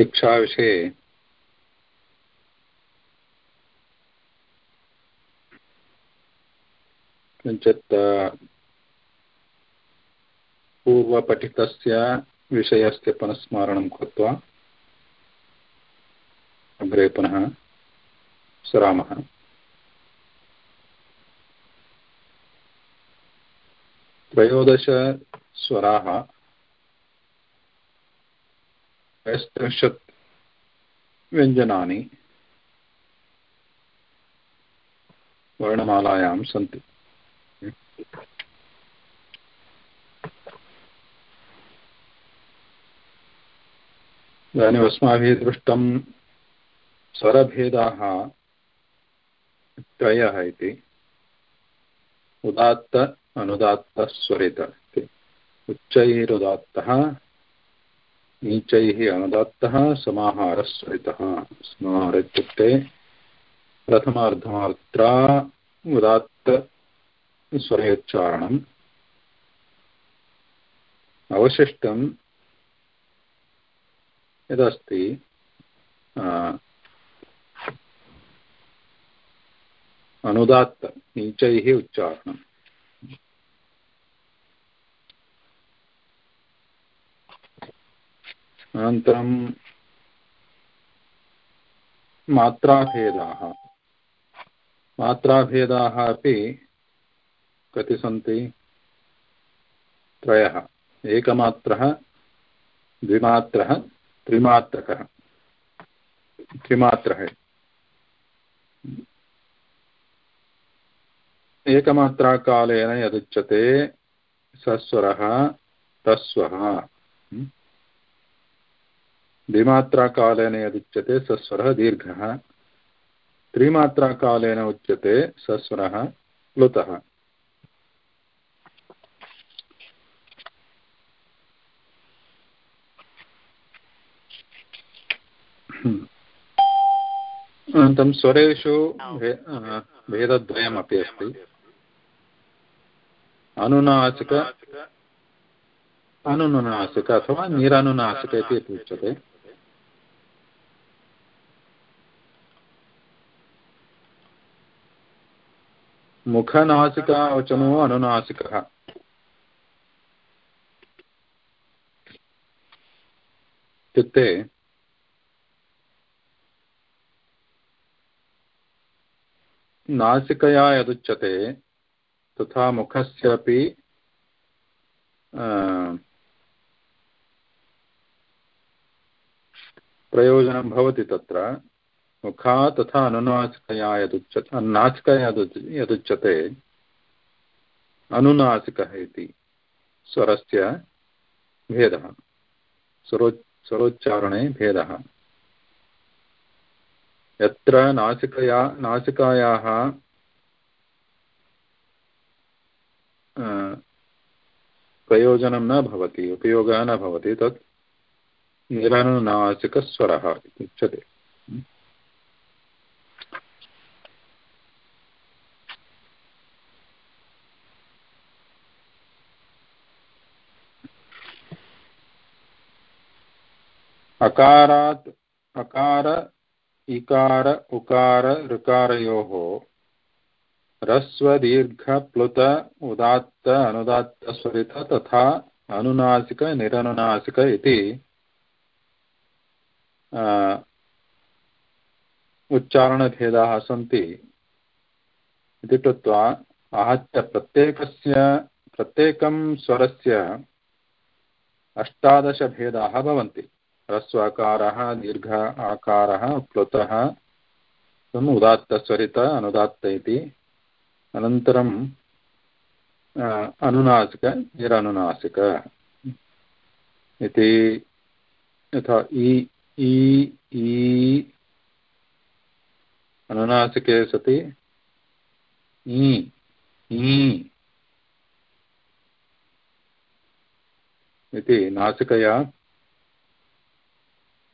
शिक्षाविषये किञ्चित् पूर्वपठितस्य पुनः स्मरणं कृत्वा अग्रे पुनः सरामः। त्रयोदशस्वराः। त्रयस्त्रिंशत् व्यञ्जनानि वर्णमालायां सन्ति इदानीम् अस्माभिः दृष्टं स्वरभेदाः त्रयः इति उदात्त अनुदात्तस्वरित इति उच्चैरुदात्तः नीचैः अनुदात्तः समाहारस्वरितः समाहार इत्युक्ते प्रथमार्धमात्रा उदात्तस्वरोच्चारणम्। अवशिष्टं यदस्ति अनुदात्त नीचैः उच्चारणम्। अनन्तरं मात्राभेदाः। मात्राभेदाः अपि कति सन्ति? त्रयः। एकमात्रः, द्विमात्रः, त्रिमात्रकः। त्रिमात्रः। एकमात्राकालेन यदुच्यते सस्वरः, तस्वः। द्विमात्राकालेन यदुच्यते सस्वरः दीर्घः। त्रिमात्राकालेन उच्यते सस्वरः प्लुतः। अनन्तरं स्वरेषु भेदद्वयमपि अस्ति। अनुनासिक अनुनुनासिक अथवा निरनुनासिक इति उच्यते। मुखनासिकावचनो अनुनासिकः इत्युक्ते नासिकया यदुच्यते तथा मुखस्यापि प्रयोजनं भवति तत्र। मुखा तथा अनुनासिकया यदुच्यते यदुच्यते अनुनासिकः इति स्वरस्य भेदः। स्वरो स्वरोच्चारणे भेदः। यत्र नासिकया नासिकायाः प्रयोजनं न भवति, उपयोगः न भवति, तत् निरनुनासिकस्वरः इति अकारात् अकार, इकार, उकार ऋकारयोः ह्रस्वदीर्घप्लुत उदात्त अनुदात्तस्वरित तथा अनुनासिक, निरनुनासिक इति। उच्चारणभेदाः सन्ति। इति कृत्वा आहत्य प्रत्येकस्य, प्रत्येकं स्वरस्य अष्टादशभेदाः भवन्ति। ह्रस्वाकारः, दीर्घ आकारः, प्लुतः उदात्तस्वरित अनुदात्त इति। अनुनासिक, निरनुनासिक इति। यथा इ इ अनुनासिके सति। इति नासिकया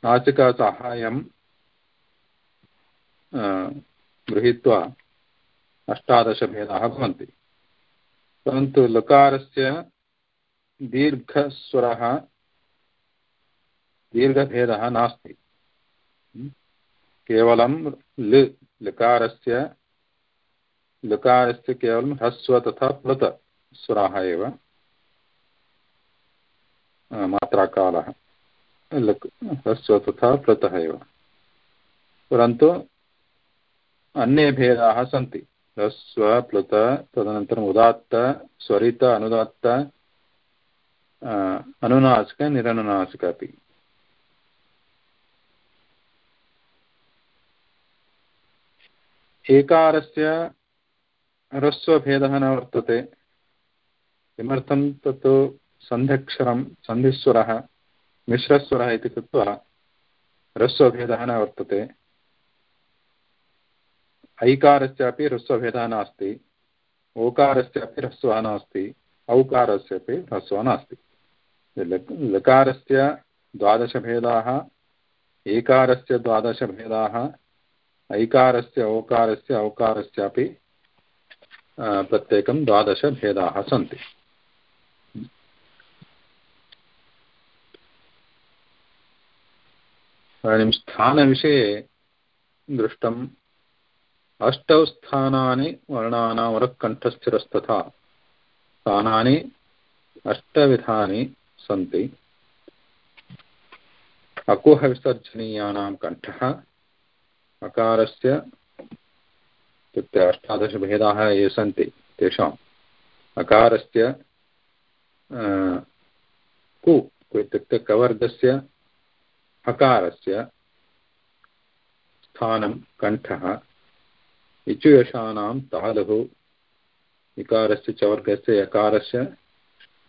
नासिकासाहाय्यं गृहीत्वा अष्टादशभेदाः भवन्ति। परन्तु लकारस्य दीर्घस्वरः, दीर्घभेदः नास्ति। केवलं लृ, लकारस्य लकारस्य केवलं ह्रस्व तथा प्लुत स्वराः एव मात्राकालः। ह्रस्व तथा प्लुतः एव। परन्तु अन्ये भेदाः सन्ति। ह्रस्व प्लुत तदनन्तरम् उदात्त, स्वरित, अनुदात्त अनुनासिक, निरनुनासिक अपि। एकारस्य ह्रस्वभेदः न वर्तते। किमर्थं तत् सन्ध्यक्षरं, सन्धिस्वरः। मिश्रस्वरः इति कृत्वा ह्रस्वभेदः न वर्तते। ऐकारस्यापि ह्रस्वभेदः नास्ति, ओकारस्यापि ह्रस्वः नास्ति, औकारस्यापि ह्रस्वः नास्ति। लकारस्य द्वादशभेदाः, एकारस्य द्वादशभेदाः, ऐकारस्य, ओकारस्य, औकारस्यापि प्रत्येकं द्वादशभेदाः सन्ति। इदानीं स्थानविषये दृष्टम्। अष्टौ स्थानानि वर्णानां वरकण्ठस्थिरस्तथा स्थानानि, अष्टविधानि सन्ति। अकुहविसर्जनीयानां कण्ठः। अकारस्य इत्युक्ते अष्टादशभेदाः ये सन्ति तेषाम् अकारस्य कु इत्युक्ते कवर्गस्य हकारस्य स्थानं कण्ठः इचुयशानां तालुः इकारस्य चवर्गस्य यकारस्य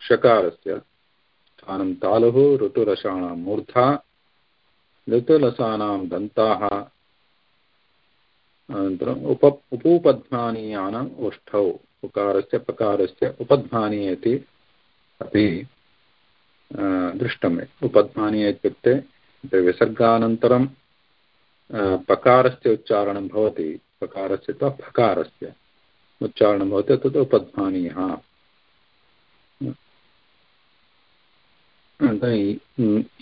षकारस्य स्थानं तालुः ऋतुरसाणां मूर्धा, ऋतुलसानां दन्ताः, अनन्तरम् उप उपूपध्मानीयानाम् ओष्ठौ उकारस्य पकारस्य उपध्मानी इति अपि दृष्टम् उपध्मानी इत्युक्ते विसर्गानन्तरं पकारस्य उच्चारणं भवति। पकारस्य अथवा फकारस्य उच्चारणं भवति, तत् उपध्मानीयः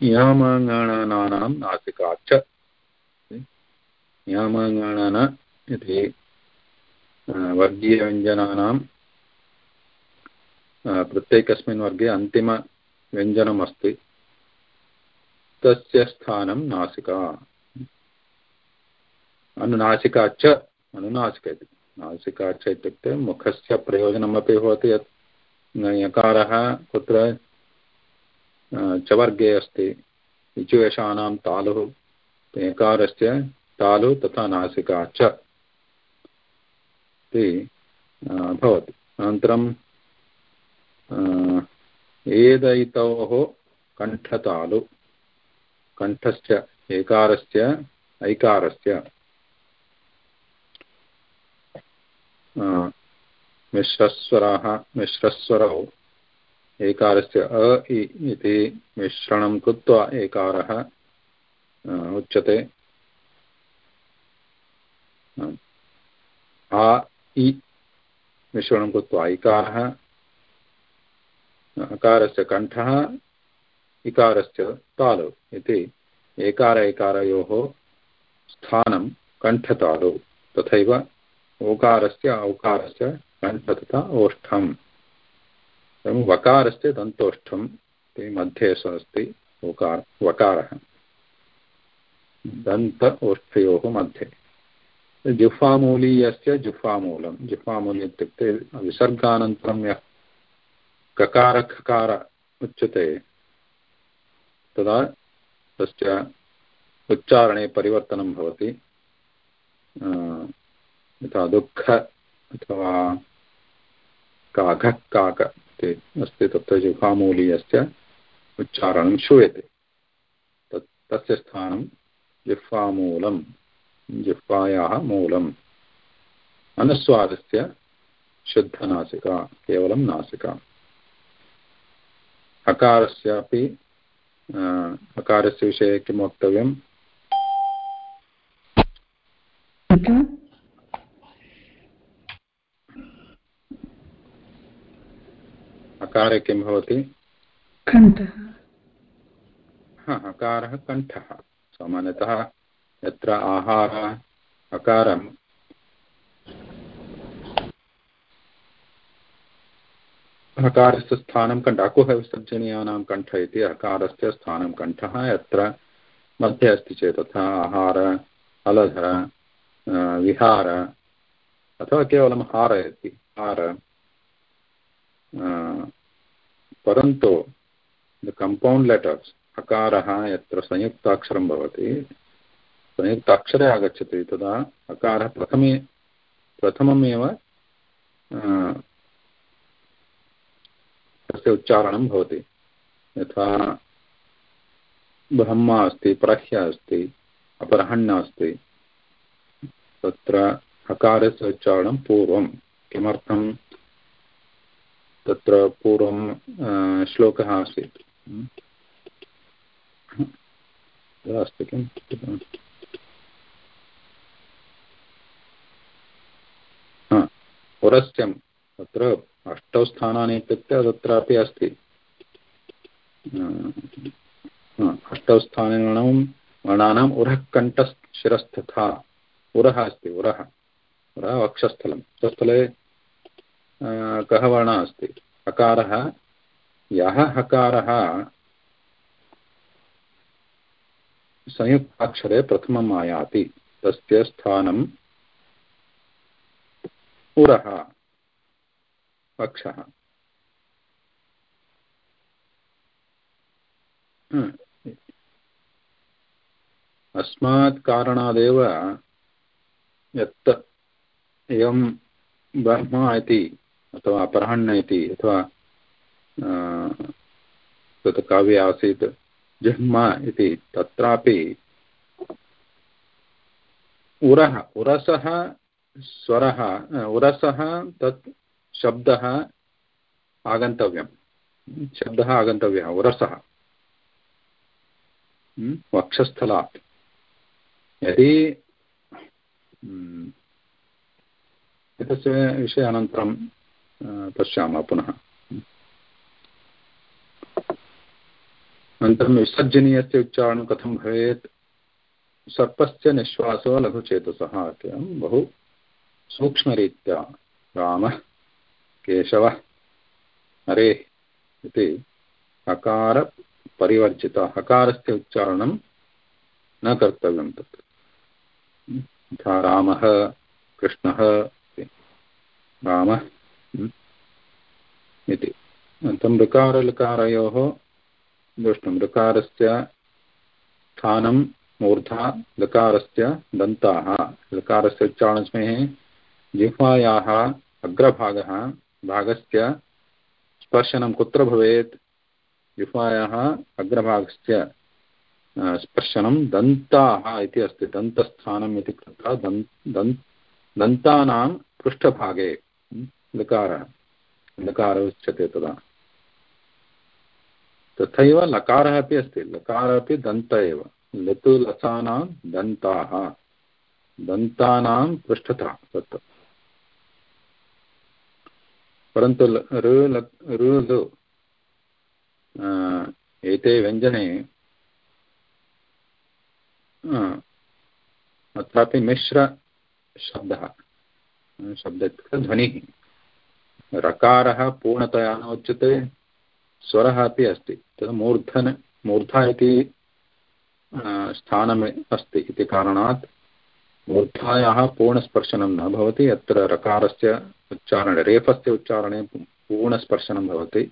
यामाङ्गाणानां नासिका च। यामाङ्गाणान इति वर्गीयव्यञ्जनानां प्रत्येकस्मिन् वर्गे अन्तिमव्यञ्जनमस्ति। तस्य स्थानं नासिका। अनुनासिका च, अनुनासिका इति। नासिका च इत्युक्ते मुखस्य प्रयोजनमपि भवति यत्। यकारः कुत्र चवर्गे अस्ति। इचुयशानां तालुः यकारस्य तालु तथा नासिका च इति भवति। अनन्तरं एदैतोः कण्ठतालु। कण्ठस्य एकारस्य ऐकारस्य मिश्रस्वराः, मिश्रस्वरौ। एकारस्य अ इति मिश्रणं कृत्वा एकारः उच्यते। आ, इ मिश्रणं कृत्वा इकारः अकारस्य इकारस्य तालु इति एकार एकारयोः स्थानं कण्ठतालु तथैव ओकारस्य औकारस्य कण्ठ तथा ओष्ठम्। एवं वकारस्य दन्तोष्ठम् इति मध्ये अस्ति ओकार, वकारः। दन्त ओष्ठयोः मध्ये। जुह्वामूलीयस्य जुह्वामूलं। जुह्वामूली इत्युक्ते विसर्गानन्तरं यः ककारखकार उच्यते तदा तस्य उच्चारणे परिवर्तनं भवति। यथा दुःख अथवा काघः, काक इति अस्ति, तत्र जिह्वामूलीयस्य उच्चारणं श्रूयते। तत्, तस्य स्थानं जिह्वामूलं जिह्वायाः मूलम्। अनुस्वारस्य शुद्धनासिका, केवलं नासिका। हकारस्यापि हकारस्य विषये किं वक्तव्यम् हकारे किं भवति कण्ठः हा हकारः कण्ठः सामान्यतः यत्र आहार हकारं हकारस्य स्थानं कण्ठ अकुहविसर्जनीयानां कण्ठ इति हकारस्य स्थानं कण्ठः यत्र मध्ये अस्ति चेत् तथा आहार हलध विहार, अथवा केवलं हार इति, हार परन्तु कम्पौण्ड् लेटर्स् हकारः यत्र संयुक्ताक्षरं संयुक्ताक्षरे तदा हकारः प्रथमे, प्रथममेव तस्य उच्चारणं भवति। यथा ब्रह्मा अस्ति, प्रह्य अस्ति अपरहण्ण अस्ति, तत्र हकारस्य उच्चारणं पूर्वं। किमर्थं? तत्र पूर्वं श्लोकः आसीत्। अस्ति किम् पुरस्यं। तत्र अष्टौ स्थानानि इत्युक्ते तत्रापि अस्ति. अष्टौ स्थानानां वर्णानाम् उरः कण्ठशिरस्तथा उरः अस्ति, उरः. उरः वक्षस्थलं. तत्स्थले कः वर्णः अस्ति? हकारः. यः हकारः संयुक्ताक्षरे प्रथमम् आयाति. तस्य स्थानं उरः. पक्षः। अस्मात् कारणादेव ब्रह्मा अथवा अपराह्ण अथवा तत् काव्ये आसीत् जह्म इति तत्रापि उरः, उरसः, स्वरः, उरसः तत् शब्दः आगन्तव्यं शब्दः आगन्तव्यः उरसः वक्षस्थलात्। यदि एतस्य विषये अनन्तरं पश्यामः पुनः। अनन्तरं विसर्जनीयस्य उच्चारणं कथं भवेत्? सर्पस्य निःश्वासो लघुचेतसः बहु सूक्ष्मरीत्या रामः केशवः हरे इति हकारपरिवर्जितः हकारस्य उच्चारणं न कर्तव्यं तत्। यथा रामः, कृष्णः रामः इति। अनन्तरं ऋकारलकारयोः दृष्टं। ऋकारस्य स्थानं, मूर्धा, लकारस्य दन्ताः। लकारस्य उच्चारणसमये जिह्वायाः अग्रभागः भागस्य स्पर्शनं कुत्र भवेत्? जिह्वायाः अग्रभागस्य स्पर्शनं दन्ताः इति अस्ति, दन्तस्थानम् इति कृत्वा दन् दन्, दन्तानां पृष्ठभागे लकारः लकारः उच्यते तदा। तथैव लकारः अपि अस्ति, लकारः अपि दन्त एव लतु लसानां दन्ताः, दन्तानां पृष्ठतः तत् परन्तु ऋ लु एते व्यञ्जने अत्रापि मिश्रशब्दः शब्द इत्युक्ते ध्वनिः रकारः पूर्णतया न उच्यते, स्वरः अपि अस्ति, तद् मूर्धन, मूर्धा इति स्थानम् अस्ति इति कारणात् मूर्धायाः पूर्णस्पर्शनं न भवति अत्र रकारस्य उच्चारणे, रेफस्य उच्चारणे पूर्णस्पर्शनं भवति,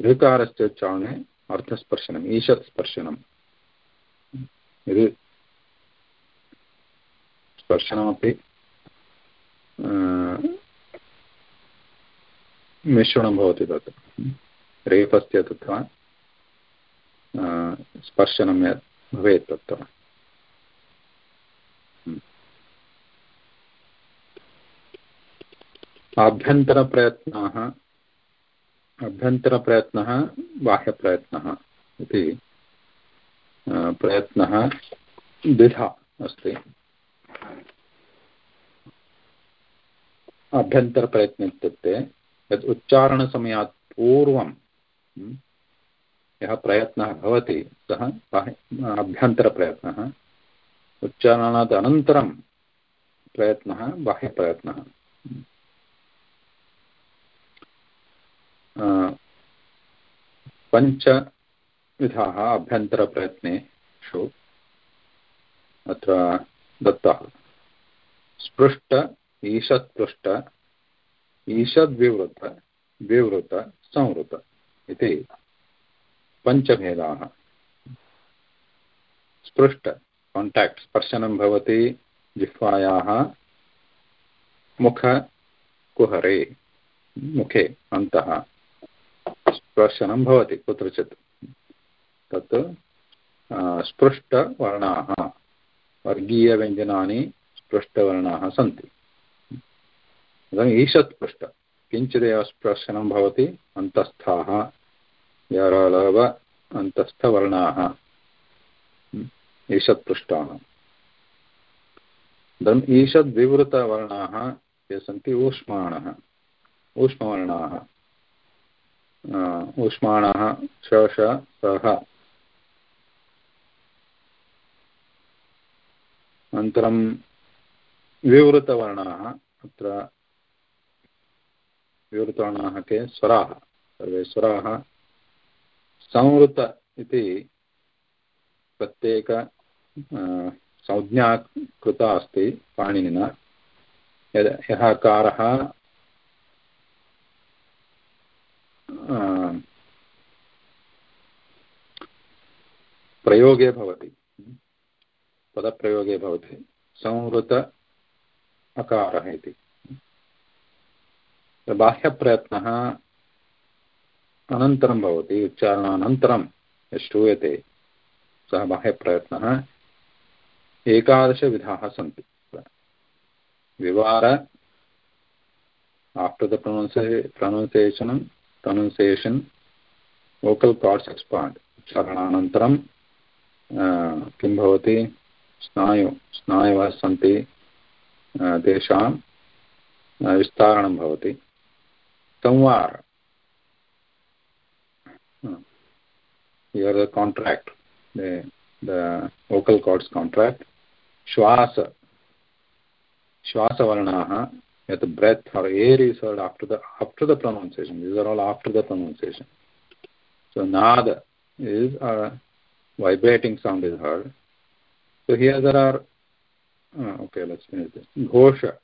ऋकारस्य उच्चारणे अर्थस्पर्शनम् ईषत् स्पर्शनं यदि स्पर्शनमपि मिश्रणं भवति तत्, रेफस्य तत्र आभ्यन्तरप्रयत्नाः अभ्यन्तरप्रयत्नः, बाह्यप्रयत्नः इति प्रयत्नः द्विधा अस्ति। अभ्यन्तरप्रयत्नम् इत्युक्ते यत् उच्चारणसमयात् पूर्वं यः प्रयत्नः भवति, सः अभ्यन्तरप्रयत्नः, उच्चारणात् अनन्तरं प्रयत्नः, बाह्यप्रयत्नः। पञ्चविधाः अभ्यन्तरप्रयत्नेषु अत्र दत्तः। स्पृष्ट, ईषत्पृष्ट, ईषद्विवृत, विवृत, संवृत इति पञ्चभेदाः। स्पृष्ट काण्टाक्ट् स्पर्शनं भवति, जिह्वायाः मुखकुहरे मुखे, अन्तः। स्पर्शनं भवति, कुत्रचित्। तत् स्पृष्टवर्णाः, वर्गीयव्यञ्जनानि स्पृष्टवर्णाः सन्ति। ईषत् पृष्ठ किञ्चिदेव स्पर्शनं भवति, अन्तस्थाः यरलव अन्तस्थवर्णाः ईषत्पृष्टाः। ईषद्विवृतवर्णाः ये सन्ति, ऊष्माणः, ऊष्मवर्णाः। ऊष्माणः शश सः अनन्तरं विवृतवर्णाः, अत्र विवृतवर्णाः के? स्वराः। सर्वे स्वराः। संवृत इति प्रत्येक संज्ञा कृता अस्ति पाणिनिना। यः कारः प्रयोगे भवति। पदप्रयोगे संवृत अकारः इति। बाह्यप्रयत्नः अनन्तरं भवति। उच्चारणानन्तरं श्रूयते, सः बाह्यप्रयत्नः एकादशविधाः विवार after the pronunciation pronunciation vocal cords expand उच्चारणानन्तरं किं भवति स्नायु स्नायवः सन्ति तेषां विस्तारणं भवति संवार the contract the the vocal cords contract shwasa shwasavarnaah yet breath or air is heard after the after the pronunciation. These are all after the pronunciation. So nada is a vibrating sound is heard. So here there are uh, okay let's finish this. Ghosha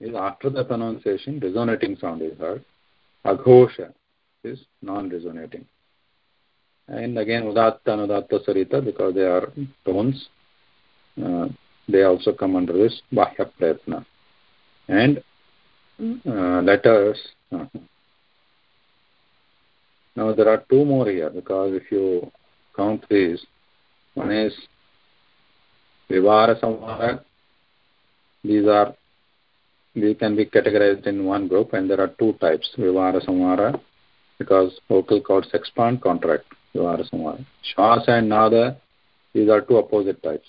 is after the pronunciation resonating sound is heard. Aghosha is non resonating and again udatta and udatta sarita because they are tones uh, they also come under this bahya prayatna and uh, letters uh, now there are two more here because if you count these one is vivara samvara these are they can be categorized in one group and there are two types vivara samvara because vocal cords expand contract Vivara Samvara. Shwasa and Nada, these are two opposite types.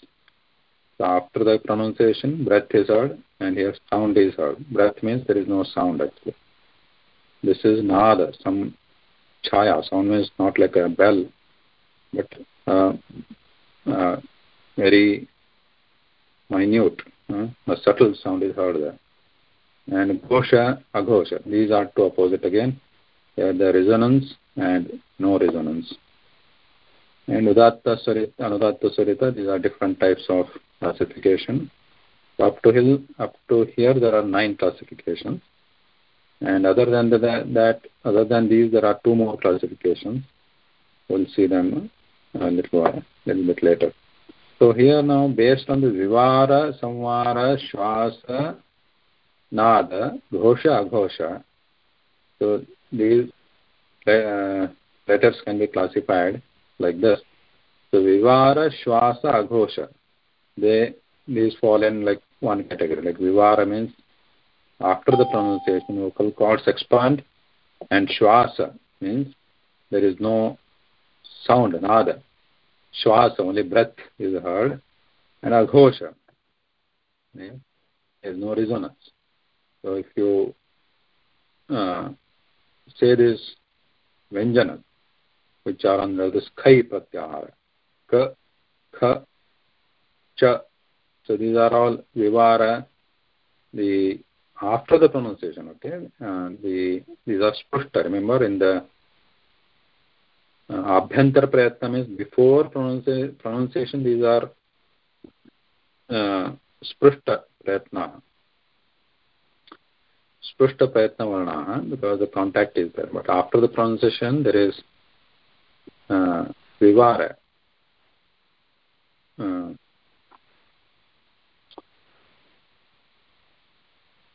So after the pronunciation, breath is heard and here sound is heard. Breath means there is no sound actually. This is Nada, some chaya. Sound means not like a bell, but uh, uh, very minute. Uh, a subtle sound is heard there. And Ghosha, Aghosha. These are two opposite again. Here the resonance and no resonance and Udatta Sarita, Anudatta Sarita, these are different types of classification. Up to, hill, up to here, there are nine classifications. And other than the, that, other than these, there are two more classifications. We'll see them a little, while, little bit later. So here now, based on the Vivara, Samvara, Shwasa, Nada, Ghosha, Aghosha, so these uh, letters can be classified like this. So Vivara, Shwasa, Aghosha. They these fall in like one category. Like Vivara means after the pronunciation vocal cords expand and Shwasa means there is no sound, nada. Shwasa, only breath is heard. And Aghosha, there is no resonance. So if you uh, say this Vyanjana, which kai pratyahara ka kha cha so these are all vivara the after the pronunciation okay uh, the these are sprushta remember in the uh, abhyantar prayatnam is before pronunci pronunciation these are uh, sprushta prayatna sprushta prayatna varna because the contact is there but after the pronunciation there is uh, uh,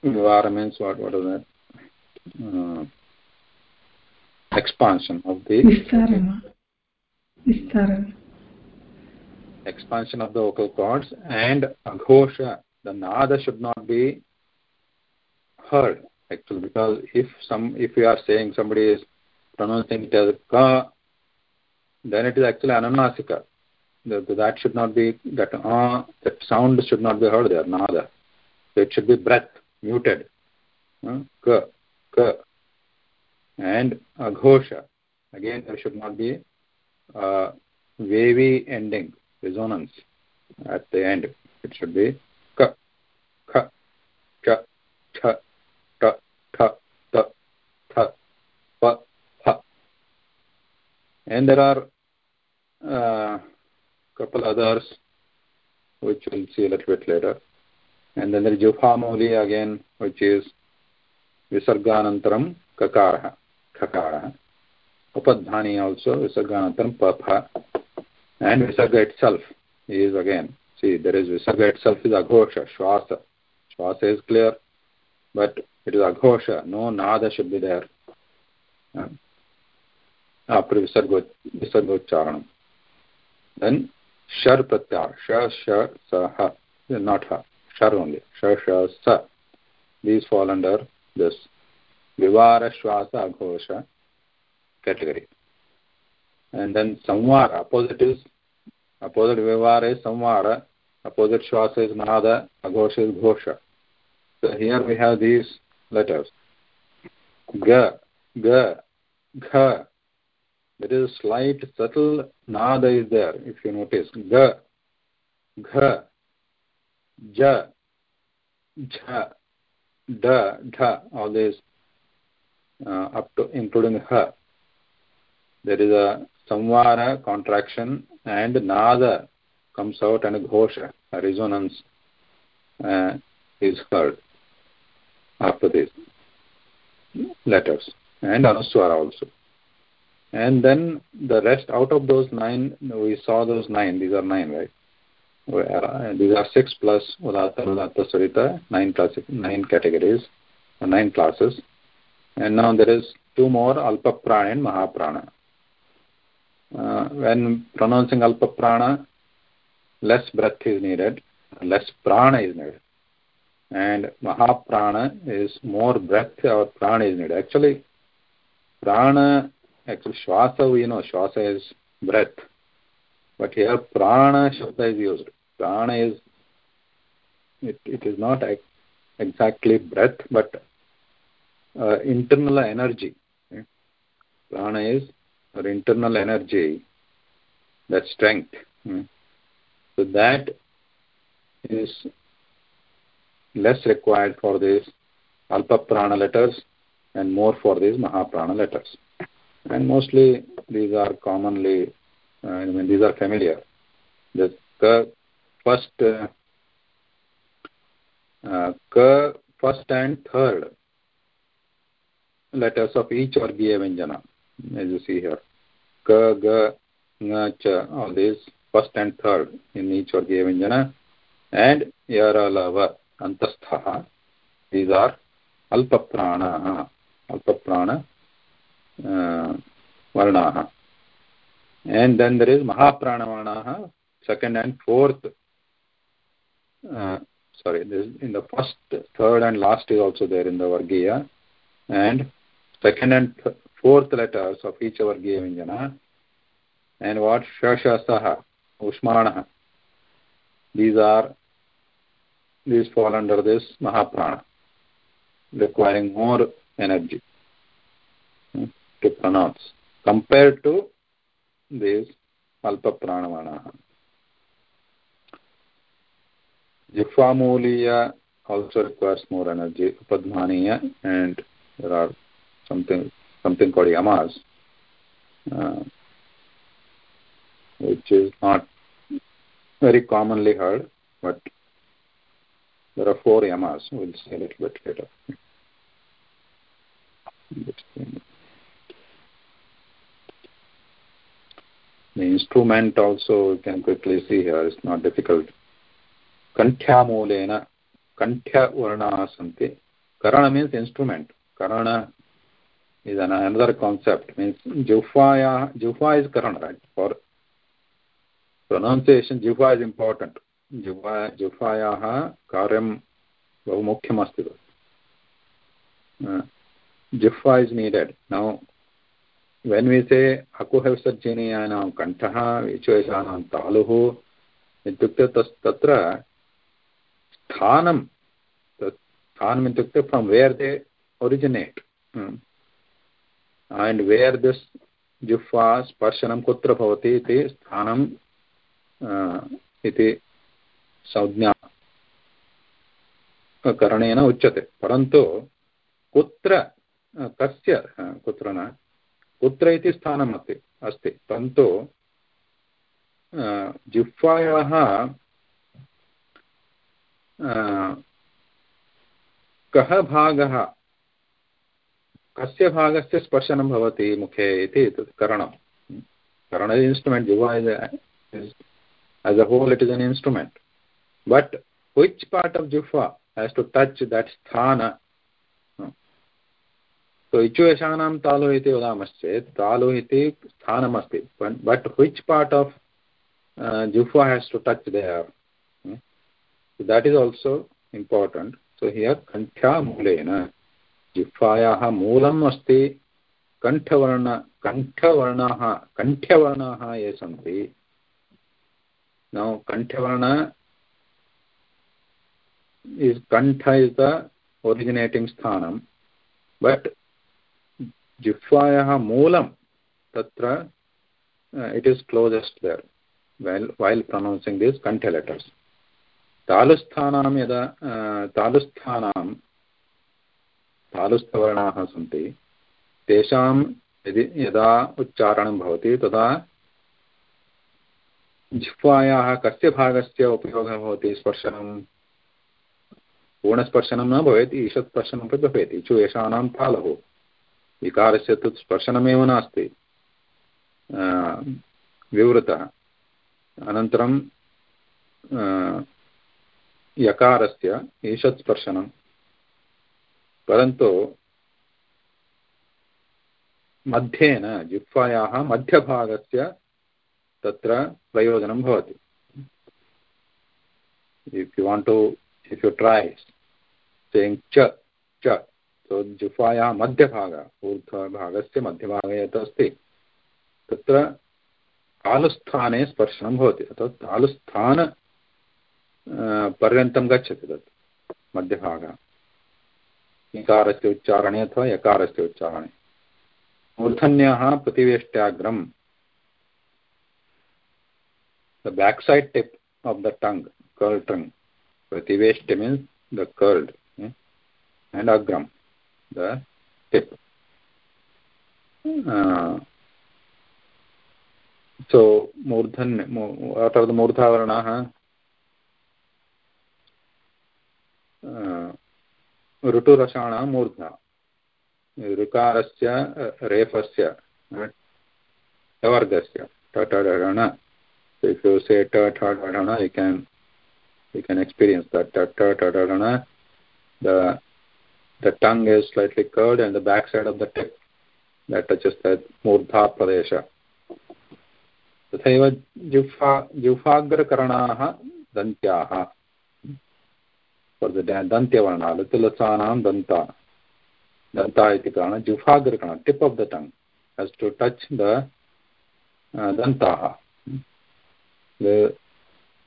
vivara means what what is that uh, expansion of the vistarana vistarana expansion of the vocal cords and aghosha the nada should not be heard actually because if some if we are saying somebody is pronouncing it as ka then it is actually ananasika that should not be that uh, that sound should not be heard there nada. So it should be breath muted. Uh, ka ka and aghosha. Again there should not be uh, wavy ending resonance at the end. It should be and there are uh, couple others which we'll see a little bit later and then there is Juphamoli again which is Visarganantaram Kakarah Kakarah Upadhani also Visarganantaram Papha and Visarga itself is again see there is Visarga itself is Aghosha Shwasa Shwasa is clear but it is Aghosha no Nada should be there after Visarga Visargocharanam then shar pratyar sha sha sa ha not ha shar only sha sha sa these fall under this vivara shwasa aghosha category and then samvara opposite is opposite vivara is samvara opposite shwasa is nada aghosha is ghosha so here we have these letters ga ga gha there is a slight subtle nada is there if you notice. Ga gha ja jha da dha all these uh, up to including ha there is a samvara contraction and nada comes out and ghosha a resonance uh, is heard after these letters. And anuswara also and then the rest out of those nine we saw those nine. These are nine right? Uh, these are six plus udatta udatta sarita nine nine categories uh, nine classes. And now there is two more alpa prana and mahaprana. Uh, when pronouncing alpa prana less breath is needed less prana is needed. And mahaprana is more breath or prana is needed. Actually prana actually shwasa we know. Shwasa is breath. But here prana shabda is used. Prana is it, it is not exactly breath but uh, internal energy. Okay? prana is our internal energy that strength. Okay? so that is less required for these alpa prana letters and more for these mahaprana letters and mostly these are commonly uh, I mean these are familiar. The first uh, uh, first and third letters of each Vargiya Vyanjana as you see here. Ka ga cha all these first and third in each Vargiya Vyanjana and yaralava antastha these are alpa prana varnaah and then there is mahaprana varnaah second and fourth uh, sorry this in the first third and last is also there in the vargiya and second and th fourth letters of each vargiya vyanjana and what? Shashasah ushmanah these are these fall under this mahaprana requiring more energy to pronounce compared to these alpa pranavanaha Jifamoliya also requires more energy, Upadmaniya, and there are something something called yamas, uh, which is not very commonly heard, but there are four yamas. We'll see a little bit later. The instrument also you can quickly see here, it's not difficult. कण्ठ्यामूलेन कण्ठ्यवर्णाः सन्ति करण means instrument Karan is an, another concept means jufaya jufa is karan right for pronunciation jufa is important jufa jufayaः कार्यं बहु मुख्यमस्ति jufa is needed now When we say akuhavisarjनीयानां कण्ठः विचेषाणां तालुः। इत्युक्ते तस्, तत्र स्थानं स्थानम् इत्युक्ते from where they originate and where this जुह्वा स्पर्शनं कुत्र भवति इति स्थानं इति संज्ञा करणेन उच्यते परन्तु कुत्र कस्य कुत्र न कुत्र इति स्थानम् अस्ति अस्ति। परन्तु जिह्वायाः कः भागः, कस्य भागस्य स्पर्शनं भवति मुखे इति तत् करणं। करण इन्स्ट्रुमेण्ट् जिह्वा is as a whole it is an instrument. But which part of jihva has to touch that sthana so इच्छुषा तालोहते वालाोहते स्थानमस्त but which part of जुफ्वा has to touch that is also important so हि कंठ्या मूल जिह्वा मूल अस्त कंठवर्ण कंठवर्ण कंठ्यवर्ण ये सी नौ कंठवर्ण कंठ इज़ द ओरिजिनेटिंग स्थान but Moolam Tatra uh, it is closest there while, while pronouncing these Kantha letters. तालुस्थानां यदा तालुस्थानां तालुस्थवर्णाः सन्ति तेषां यदि यदा उच्चारणं भवति तदा जिह्वायाः कस्य भागस्य उपयोगः भवति स्पर्शनं पूर्णस्पर्शनं न भवेत् ईषत्स्पर्शनमपि भवेत् इचु येषाणां तालुः विकारस्य तु स्पर्शनमेव नास्ति। विवृतः। अनन्तरं यकारस्य ईषत् स्पर्शनं परन्तु, मध्येन, जिह्वायाः मध्यभागस्य तत्र प्रयोजनं भवति। If you want to, if you try saying so जुफायाः मध्यभागः ऊर्ध्वभागस्य मध्यभागे यत् अस्ति तत्र तालुस्थाने स्पर्शनं भवति अथवा तालुस्थान पर्यन्तं गच्छति तत् मध्यभागः इकारस्य उच्चारणे अथवा यकारस्य उच्चारणे मूर्धन्यः प्रतिवेष्ट्याग्रं the backside tip of the the curled tongue. Prativeshti means the curled, yeah? and agram, the tip. Uh, so murdhan, what are the murdha varnaha? ऋटुरसाणां मूर्धा ऋकारस्य रेफस्य वर्गस्य टटरण So if you say ta ta ta ta you can you can experience that ta ta ta ta ta the the tongue is slightly curved and the back side of the tip that touches that murdha pradesha तथैव जुह्वा जुह्वाग्रकरणाः दन्त्याः दन्त्यवर्णा लुतुलसानां दन्ता दन्ता इति कारणात् जुह्वाग्रकरण tip of the tongue has to touch the दन्ताः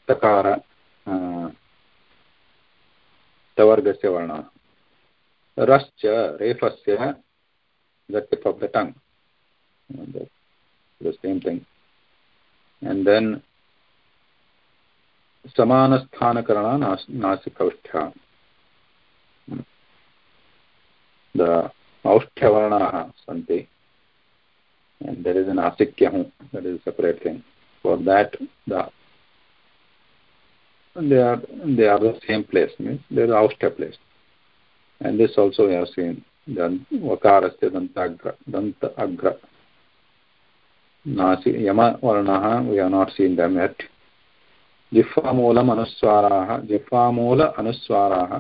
तकार तवर्गस्य वर्णः रश्च रेफस्य the tip of the tongue the, the same thing and then समानस्थानकरण नासिकौष्ठ्य the औष्ठ्यवर्णाः सन्ति and there is an asikyahu that is a separate thing for that the they are they are the same place means they are aushtya place and this also we have seen then vakarasya dantagra danta agra nasi yama varnaha we have not seen them yet जिह्वामूलम् अनुस्वाराः जिह्वामूल अनुस्वाराः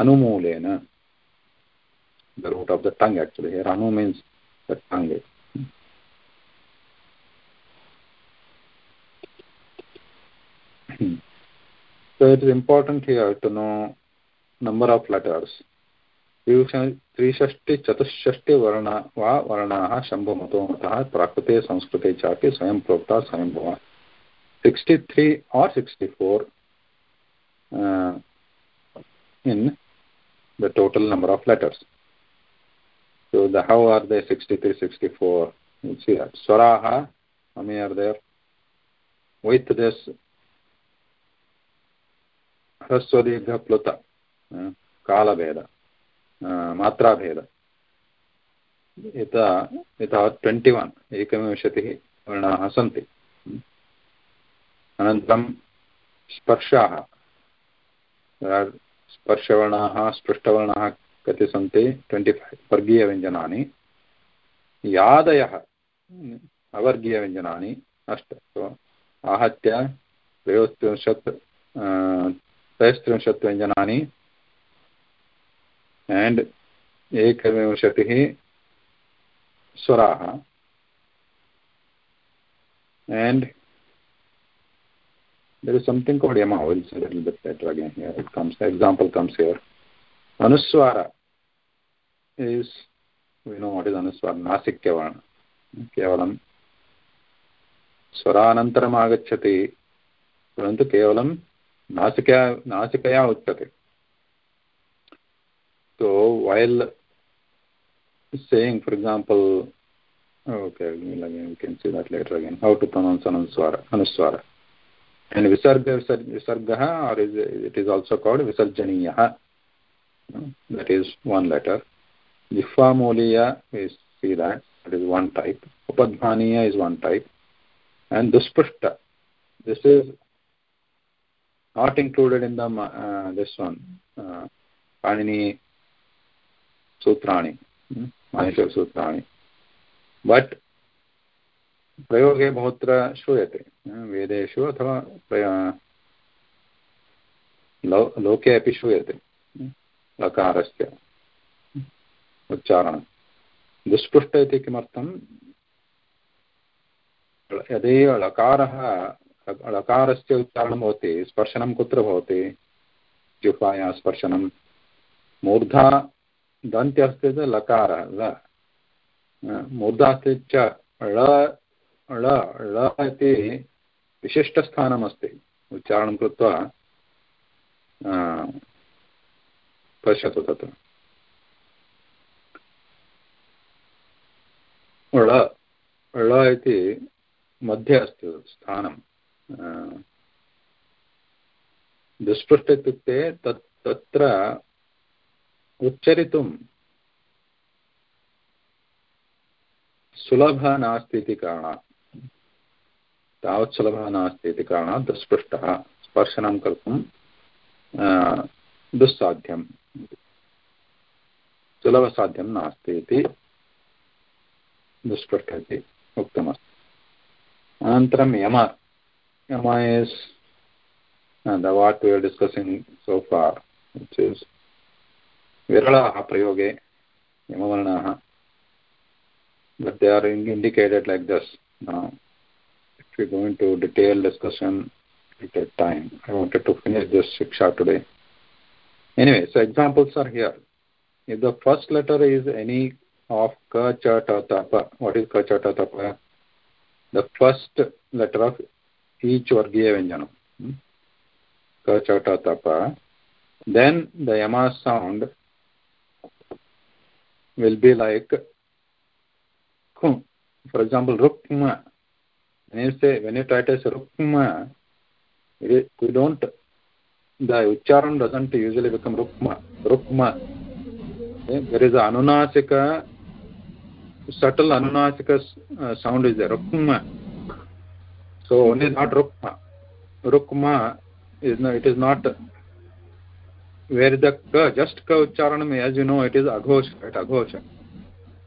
अनुमूलेन the root of the tongue actually here anu means the tongue so it is important here to know number of letters षष्टि चतुष्टि वर्ण वर्ण शंभुम तो मत प्राकृते संस्कृते चापे स्वयं प्रोक्ता स्वयं भवन सिक्सटी थ्री और sixty four in the total number of letters so the how are they sixty three sixty four Swara me are there with this ह्रस्व प्लुता कालभेद मात्राभेद इत यतः ट्वेण्टि वन् एकविंशतिः वर्णाः सन्ति अनन्तरं स्पर्शाः स्पर्शवर्णाः स्पृष्टवर्णाः कति सन्ति ट्वेण्टि फैव् वर्गीयव्यञ्जनानि यादयः अवर्गीयव्यञ्जनानि अष्ट आहत्य त्रयोस्त्रिंशत् त्रयस्त्रिंशत् व्यञ्जनानि एण्ड् एकविंशतिः स्वराः and there is something called yama we'll see a little bit later again here it comes the example comes here anuswara is we know what is anuswara nasikyavarna केवलं स्वरानन्तरम् आगच्छति परन्तु केवलं नासिका नासिकया उच्यते so while saying for example okay we can see that later again. How to pronounce anuswara anuswara. And visarga visargah or is it is also called visarjaniyah that is one letter. Jihvamoliya is see that. That is one type. Upadhaniya is one type. And dusprushta. This is not included in the uh, this one. Uh, panini sutrani hmm? sutrani but प्रयोगे बहुत्र श्रूयते वेदेषु अथवा लो लोके अपि श्रूयते लकारस्य उच्चारणं। दुष्पृष्ट इति किमर्थं? यदि लकारः लकारस्य उच्चारणं भवति स्पर्शनं कुत्र भवति? जिह्वायाः स्पर्शनं मूर्धा दन्त्य अस्ति चेत् लकारः, ल। मूर्धा अस्ति च ळ ळ ळ इति विशिष्टस्थानमस्ति। उच्चारणं मध्ये अस्ति स्थानं दुष्पृष्ट इत्युक्ते उच्चरितुं सुलभः नास्ति इति कारणात्। तावत् सुलभः नास्ति इति कारणात् दुष्पृष्टः। स्पर्शनं कर्तुं दुस्साध्यं। नास्ति दुष्पृष्ट इति उक्तमस्ति। यम यम is the what we are discussing so far, which is विरला प्रयोगे यमवर्ण. But they are indicated like this now we going to detail discussion at time I wanted to finish this shiksha today anyway so examples are here if the first letter is any of क च ट त प what is क च ट त प द फ़र्स्ट लेटर ऑफ़ ईच वर्गीय व्यंजन क च ट त प then the yama sound will be like kum. For example, rukma when you say when you try to say rukma we don't the ucharan doesn't usually become rukma rukma okay? there is a anunasika subtle anunasika uh, sound is there rukma so only not rukma rukma is no, it is not where the ka just ka ucharanam as you know it is aghosha right aghosha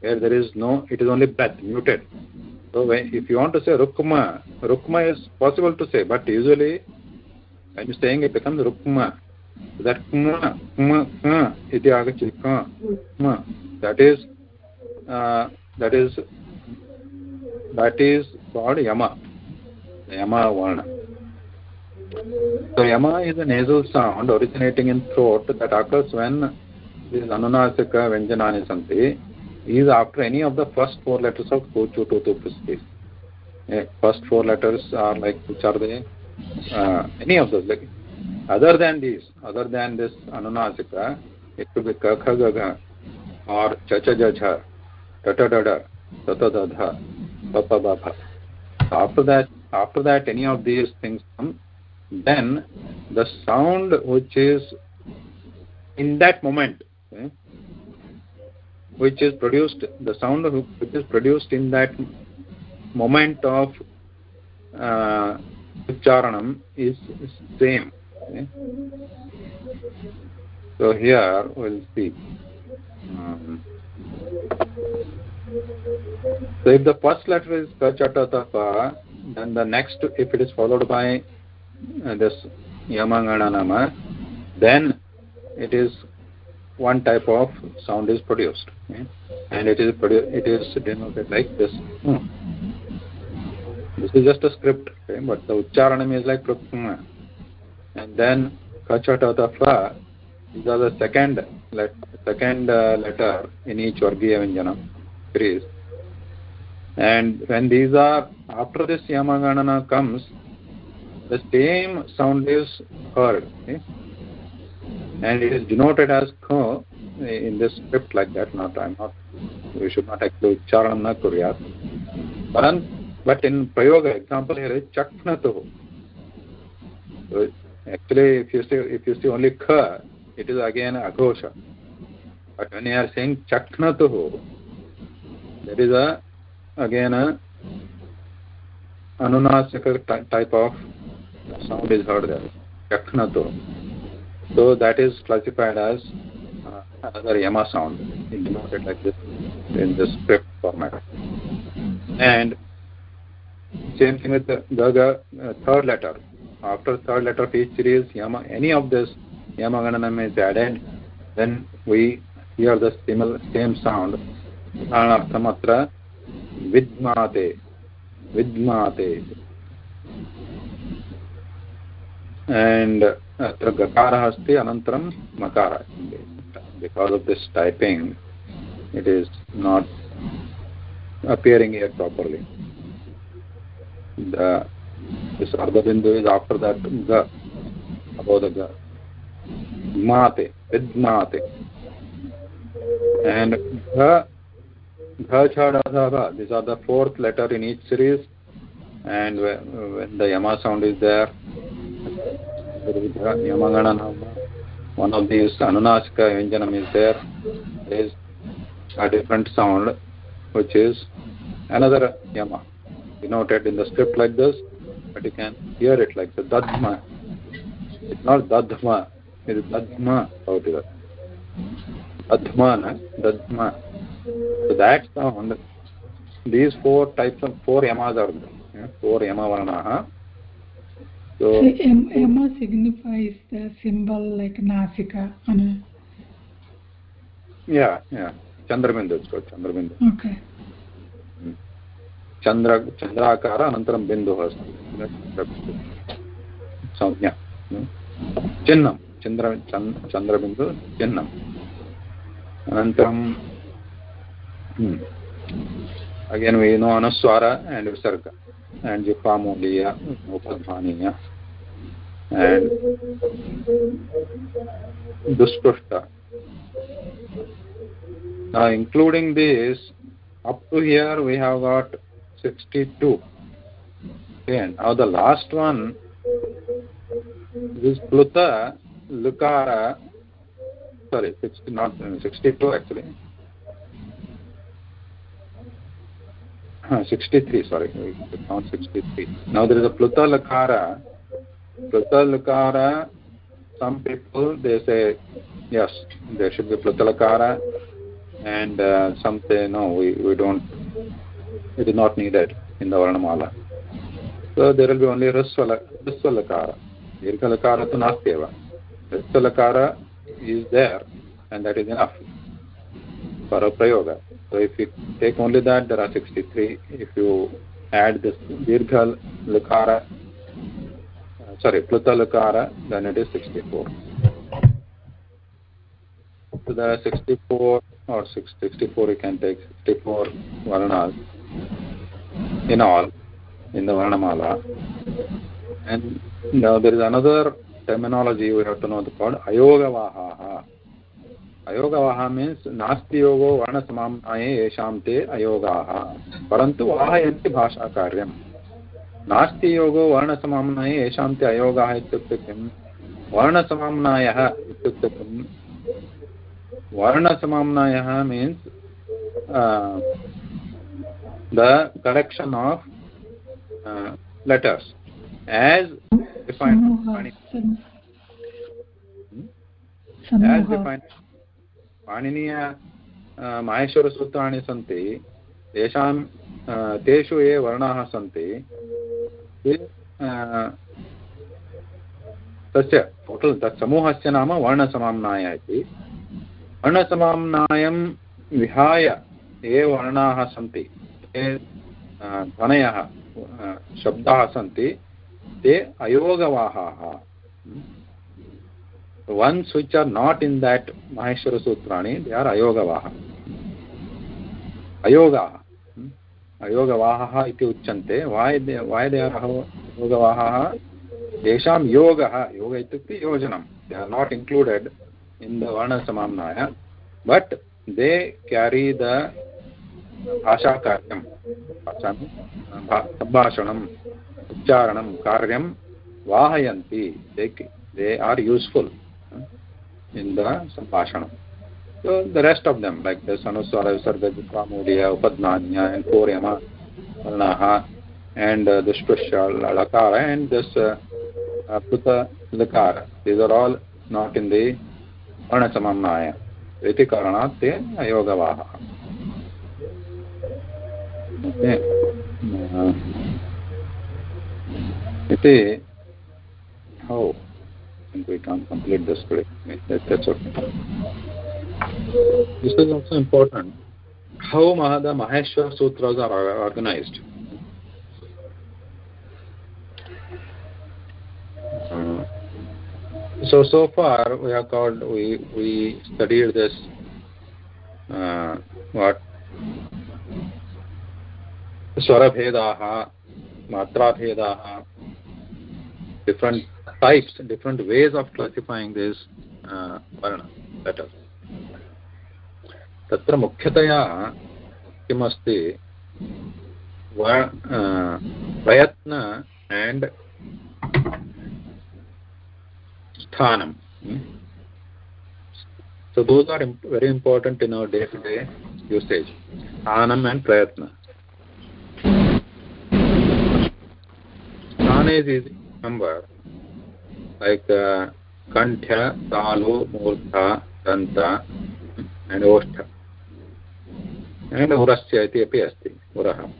where there is no it is only breath muted so when, if you want to say rukma rukma is possible to say but usually when you saying it becomes rukma so that kma kma ka iti agachati kma that is uh, that is that is called yama yama varna so yama is a nasal sound originating in throat that occurs when these anunasika vyanjanani santi is after any of the first four letters of kochu tutu pistis first four letters are like which are they uh, any of those like other than these other than this anunasika it could be ka kha ga ga or cha cha ja cha ta ta da da ta ta da dha pa pa ba pa after that after that any of these things come then the sound which is in that moment okay, which is produced the sound which is produced in that moment of uh, is same okay. so here we'll see um, so if the first letter is kachatata then the next if it is followed by uh, this yamangananama then it is one type of sound is produced okay? and it is it is denoted like this hmm. this is just a script okay? but the ucharanam is like and then kachatata fa these are the second let, second uh, letter in each vargiya vyanjana series and when these are after this yamaganana comes the same sound is heard okay? and it is denoted as kha in this script like that. Not i'm not we should not actually ucharanam na kuryat but in prayoga example here is chakhnatu so actually if you see if you see only kha it is again aghosha. But when you are saying chakhnatu there is a again a anunasika type of sound is heard there chakhnatu so that is classified as uh, another yama sound denoted like this in the script format and same thing with the gaga uh, third letter after third letter of each series yama any of this yama gananam is added then we hear the similar same sound उदाहरणार्थम् अत्र विद्माते विद्माते and अत्र गकारः अस्ति अनन्तरं मकारः because of this typing it is not appearing here properly the this ardhabindu is after that ga above the ga mate vidmate and gha gha chadadha these are the fourth letter in each series and when the yama sound is there yamangana one of these anunasika vyanjanam is there there is a different sound which is another yama denoted in the script like this but you can hear it like the dadma it's not dadma it is dadma out here dadma dadma so that sound these four types of four yamas are there Yeah? four yama varnaha so, so yama signifies the symbol like nasika and yeah yeah chandrabindu it's called chandrabindu okay Chandra चन्द्राकार अनन्तरं बिन्दुः अस्ति संज्ञा चिह्नं चन्द्र चन्द्रबिन्दु चिह्नम् अनन्तरं again we know अनुस्वार and विसर्ग and Jipamulia Upadhaniya uh, and Dusprushta. Now including this, up to here we have got 62. And now the last one is Pluta, Lukara, sorry, 60, not 62 actually. 63, sorry, not 63. Now there is a Pluta Lakara. Pluta Lakara, some people they say, yes, there should be Pluta Lakara, and uh, some say, no, we, we don't, it is not needed in the Varnamala. So there will be only Rasvalakara. Dirghalakara to Nastyeva. Rasvalakara is there, and that is enough for a Prayoga. So if you take only that, there are 63. If you add this Dirghal Lakara, uh, sorry, Pluta Lakara, then it is 64. So there are 64 or 64 you can take 64 Varnas in all in the Varnamala. And now there is another terminology we have to know called Ayogavaha. Ayogavaha means नास्ति योगो वर्णसमाम्नाये येषां ते अयोगाः। परन्तु वाहयन्ति भाषाकार्यम्। नास्ति योगो वर्णसमाम्नाये येषां ते अयोगाः इत्युक्ते किं वर्णसमाम्नायः इत्युक्ते किं वर्णसमाम्नायः means collection of uh, letters as defined. as defined. पाणिनीय माहेश्वरसूत्राणि सन्ति, तेषां तेषु ये वर्णाः सन्ति, ते तस्य टोटल् तत् समूहस्य नाम वर्णसमाम्नाय इति। वर्णसमाम्नायं विहाय ये वर्णाः सन्ति, ते ध्वनयः शब्दाः सन्ति, ते अयोगवाहाः। ones which are not in that maheshwara sutrani they are ayogavaha ayogaha अयोगवाहः इति उच्यन्ते why they, why they are अयोगवाहः तेषां योगः योग इत्युक्ते योजनं they are not included in the varnasamamnaya but they carry the भाषाकार्यं सम्भाषणम् उच्चारणं कार्यं वाहयन्ति they are useful In the Sambhashana. So the rest of them, like the Sanuswara, Visarga, Pramodiya, Upadnanya, and Koryama, Varnaha, and uh, the Sprushya, Lakara, and this uh, uh, Lakara. These are all not in the Varnasamamnaya. इति कारणात् ते अयोगवाहः इति oh think we can't complete this today. That's okay. This is also important. How the Maheshwar Sutras are organized. So, so far we have called, we, we studied this, uh, what? Swarabhedaha, Matrabhedaha, different types, different ways of classifying these uh, varna letters. तत्र मुख्यतया किमस्ति प्रयत्न and sthanam so those are imp very important in our day to day usage sthanam and prayatna sthana is easy number Like uh, Kantha, Talu, Murtha, Danta, and Oshtha. And Urasya iti api asti, Uraha.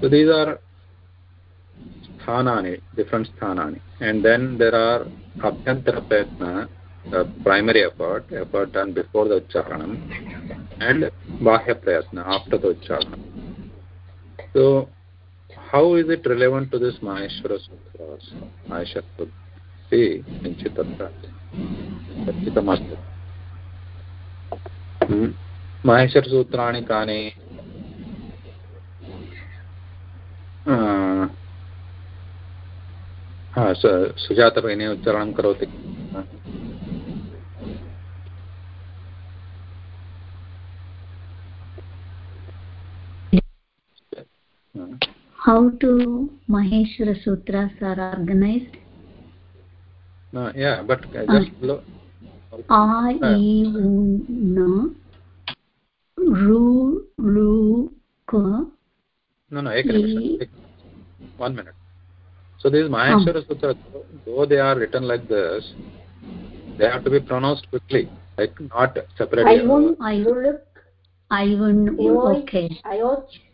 So these are sthanani, different sthanani. And then there are Abhyantara Prayatna, the primary effort, effort done before the Ucharanam, and Bahya Prayatna, after the Ucharanam. So how is it relevant to this Maheshwara Sutras? Maheshwara Sutras. इति किञ्चित् तत्र चर्चितमस्ति माहेश्वरसूत्राणि कानि सुजातभगिनी उच्चारणं करोति how to Maheshwara Sutras are organized? No, yeah, but just uh, below. A, E, U, N, Ru, Lu, K. No, no, ek one minute. So these Maheshwara um. Sutras, though they are written like this, they have to be pronounced quickly, like not separately. Ayun, Ayuruk, Ayun, okay. Ayoch. Okay. Hayvarat,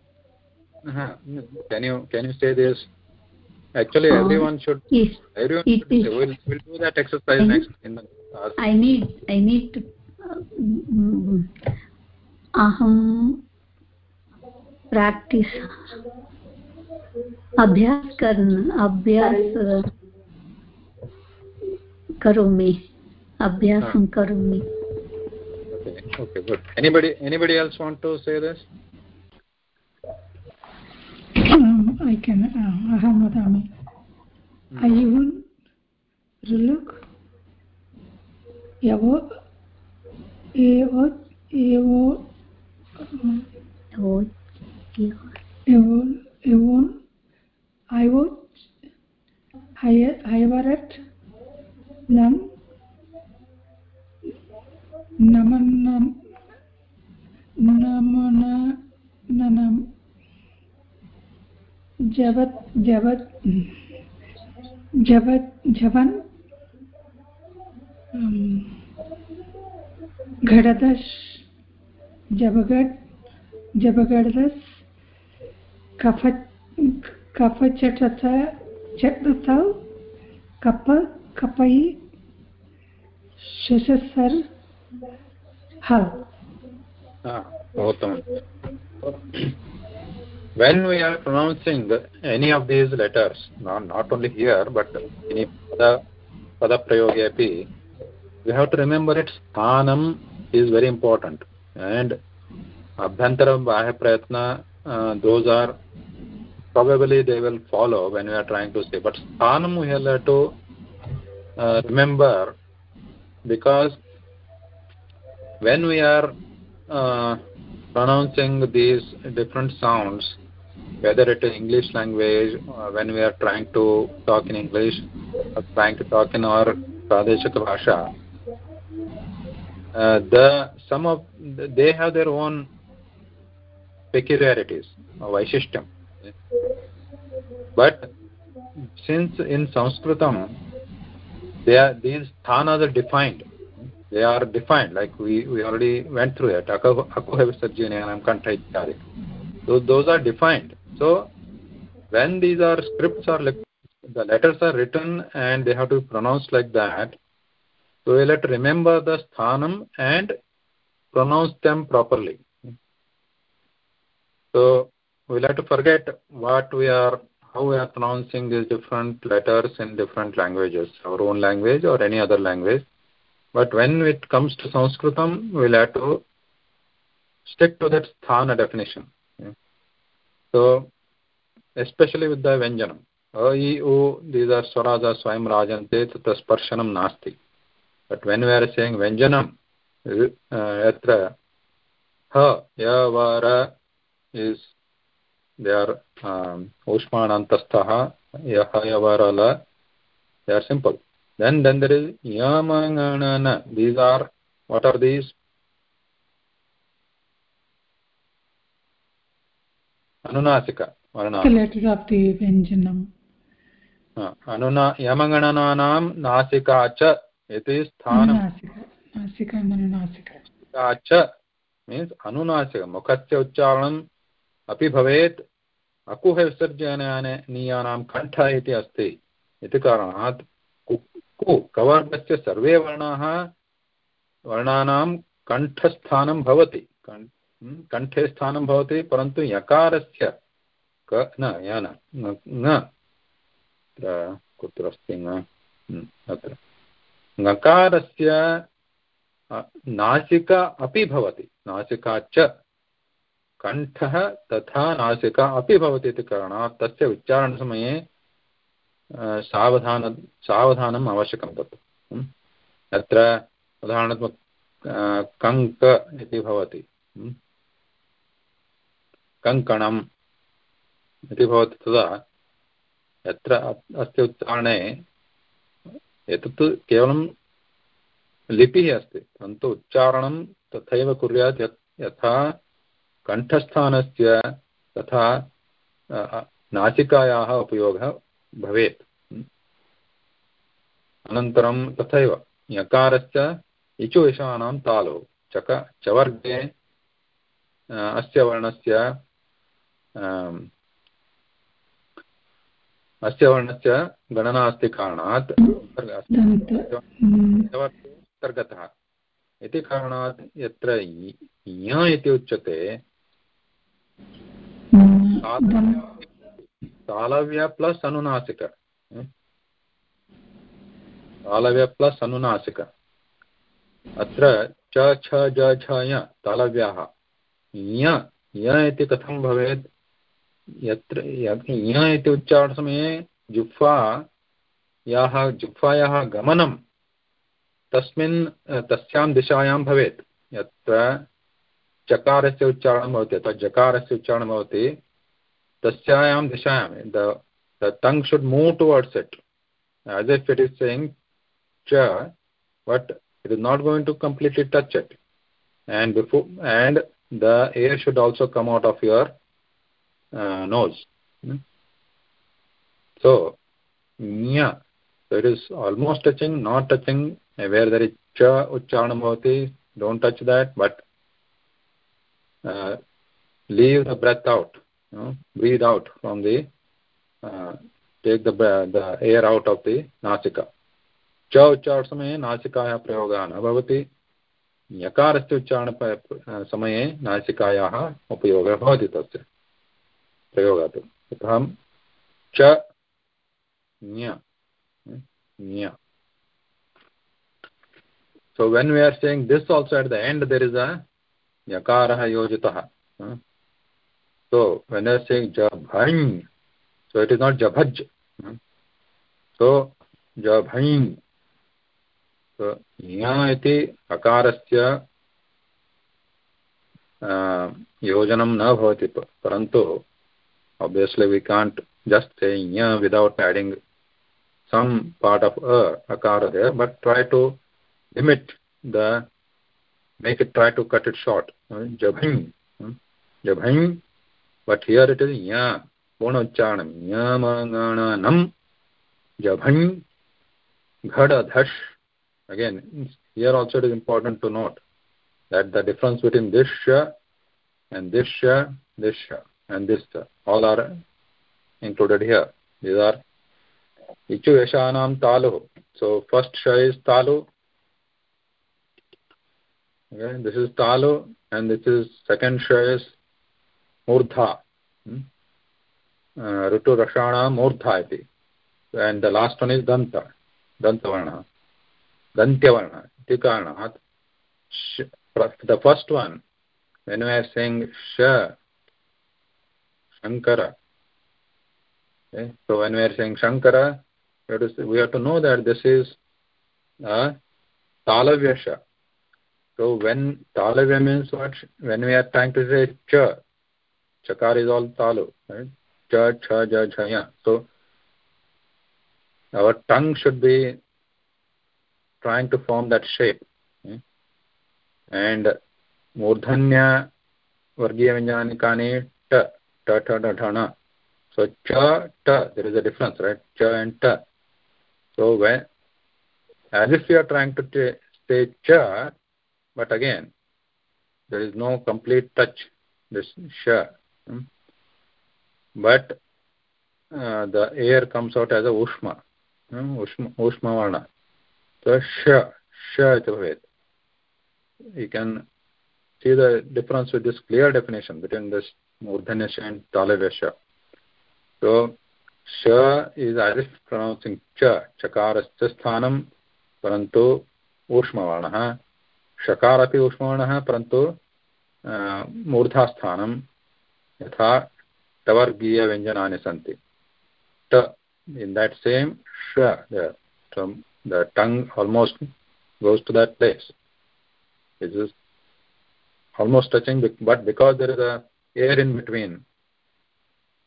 can you can you say this actually uh, everyone should yes, everyone should say, we'll, we'll do that exercise I next in the class. i need i need to aham practice अभ्यास करना अभ्यास करोमि अभ्यासं करोमि okay okay good anybody anybody else want to say this Um, i can uh, aham vadami ayun ruluk yavo evo evo evo evo evon i would जवत् जवत् जवत् जवन् घटदश जबगड, जबगडदस कफ कफचटथ चटथ कप कपयि shashasar ha ah when we are pronouncing any of these letters not, not only here but any pada pada prayoge api we have to remember its sthanam is very important. And abhyantara bahya prayatna uh, those are probably they will follow when we are trying to say. But sthanam we have to uh, remember because when we are uh, pronouncing these different sounds whether it is english language or when we are trying to talk in english or trying to talk in our pradeshika bhasha uh, the some of they have their own peculiarities uh, or vaishishtyam but since in sanskritam they are these sthanas are defined they are defined like we we already went through it. Akuha visarjanyanam kantha so those are defined. So when these are scripts are like the letters are written and they have to be pronounced like that so we'll have to remember the sthanam and pronounce them properly. So we'll have to forget what we are how we are pronouncing these different letters in different languages, our own language or any other language. But when it comes to Sanskritam, we'll have to stick to that sthana definition. So, especially with the Vyanjanam. A, I, U, these are Swaraja, Swayam, Rajante, Tata Sparshanam Nasti. But when we are saying Vyanjanam, uh, Yatra, Ha, Ya, Vara is they are um, ushmanantastha yaha yavarala they are simple then then there is yamanganana. These are what are these? अनुनासिक अनुना यमगणनानां नासिका च इति स्थानं च means अनुनासिक मुखस्य उच्चारणं अपि भवेत् अकुहविसर्जनीयानां कण्ठ इति अस्ति इति कारणात् कु कवर्गस्य सर्वे वर्णाः, वर्णानां कण्ठस्थानं भवति। कण्ठे स्थानं भवति, परन्तु यकारस्य क, न न कुत्र अस्ति अत्र। ङकारस्य नासिका अपि भवति। नासिका च कण्ठः तथा नासिका अपि भवति इति कारणात् तस्य उच्चारणसमये सावधान सावधानम् आवश्यकं तत् अत्र उदाहरणात्मक कङ्क इति भवति कङ्कणम् इति भवति तदा यत्र अस्य उच्चारणे एतत् केवलं लिपिः अस्ति परन्तु उच्चारणं तथैव कुर्यात् यथा कण्ठस्थानस्य तथा नासिकायाः उपयोगः भवेत्। अनन्तरं तथैव यकारस्य इचुविषाणां तालौ, चक, चवर्गे अस्य वर्णस्य अस्य वर्णस्य गणना अस्ति कारणात् अन्तर्गतः इति कारणात् यत्र इति उच्यते तालव्य प्लस् अनुनासिक। तालव्य प्लस् अनुनासिक। अत्र च, छ, ज, छ, य, तालव्याः। य य इति कथं भवेत्? यत्र य इति उच्चारणसमये जुह्वा, याः, जुह्वायाः गमनं तस्मिन्, तस्यां दिशायां भवेत्। यत्र चकारस्य उच्चारणं भवति, अथवा जकारस्य उच्चारणं भवति The dishayam. The, the tongue should move towards it. As if it is saying cha, but it is not going to completely touch it. And before and the air should also come out of your uh, nose. Hmm? So, nya. So it is almost touching, not touching. Where there is cha uchcharanam bhavati, don't touch that, but uh, leave the breath out you know, breathe out from the uh, take the the air out of the nasika च उच्चारणसमये नासिकायाः प्रयोगः न भवति यकारस्य उच्चारण समये नासिकायाः उपयोगः भवति तस्य प्रयोगात् यतः च ञ so when we are saying this also at the end there is a yakarah yojitah So when are saying jabhain so it is not jabhaj so jabhain So ya इति अकारस्य योजनं न भवति परन्तु obviously we can't just say nya without adding some part of a akara there but try to limit the make it try to cut it short jabhain jabhain but here it is nya uchcharanam nyamangananam jabhain ghada dhash again here also it is important to note that the difference between this sha and this sha this sha and this sha all are included here. These are ichu yashanam talu. So first sha is talu. Okay this is talu and this is second sha is मूर्धा। ऋतुरक्षाण मूर्धा and the last one is दंत दंतवर्ण दंत्यवर्ण कारण the first one when we sing Shankar. So when we sing Shankar we have to know that this is तालव्य श so when तालव्य mean what when we are trying to say Chakar is all talu, right? Cha, cha, cha, cha, ya. So our tongue should be trying to form that shape. Hmm? And Murdhanya Vargiya Vinjanikani ta, ta, ta, ta, ta, na. So cha, ta, there is a difference, right? Cha and ta. So when, as if you are trying to say cha, but again, there is no complete touch, this sha. Hmm? but uh, the air comes out as a ushma hmm? ushma ushma varna so sh sh bhavet you can see the difference with this clear definition between this murdhanya and talavya so sh is as if pronouncing cha chakarasya sthanam parantu ऊष्मवर्णः षकार अपि ऊष्मवर्णः परन्तु मूर्धास्थानं यथा टवर्गीयव्यञ्जनानि सन्ति ट in that same sh the, the tongue almost goes to that place it is almost touching but because there is a air in between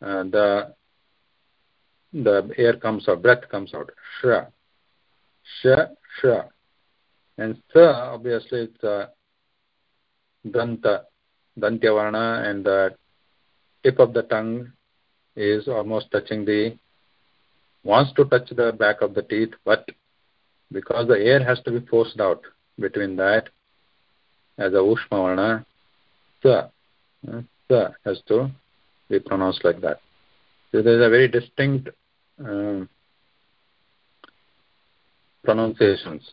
uh, the the air comes out breath comes out sh sh sh and sa obviously it's a danta dantyavarna and the tip of the tongue is almost touching the wants to touch the back of the teeth but because the air has to be forced out between that as a ushma varna sa sa has to be pronounced like that. So there is a very distinct um, pronunciations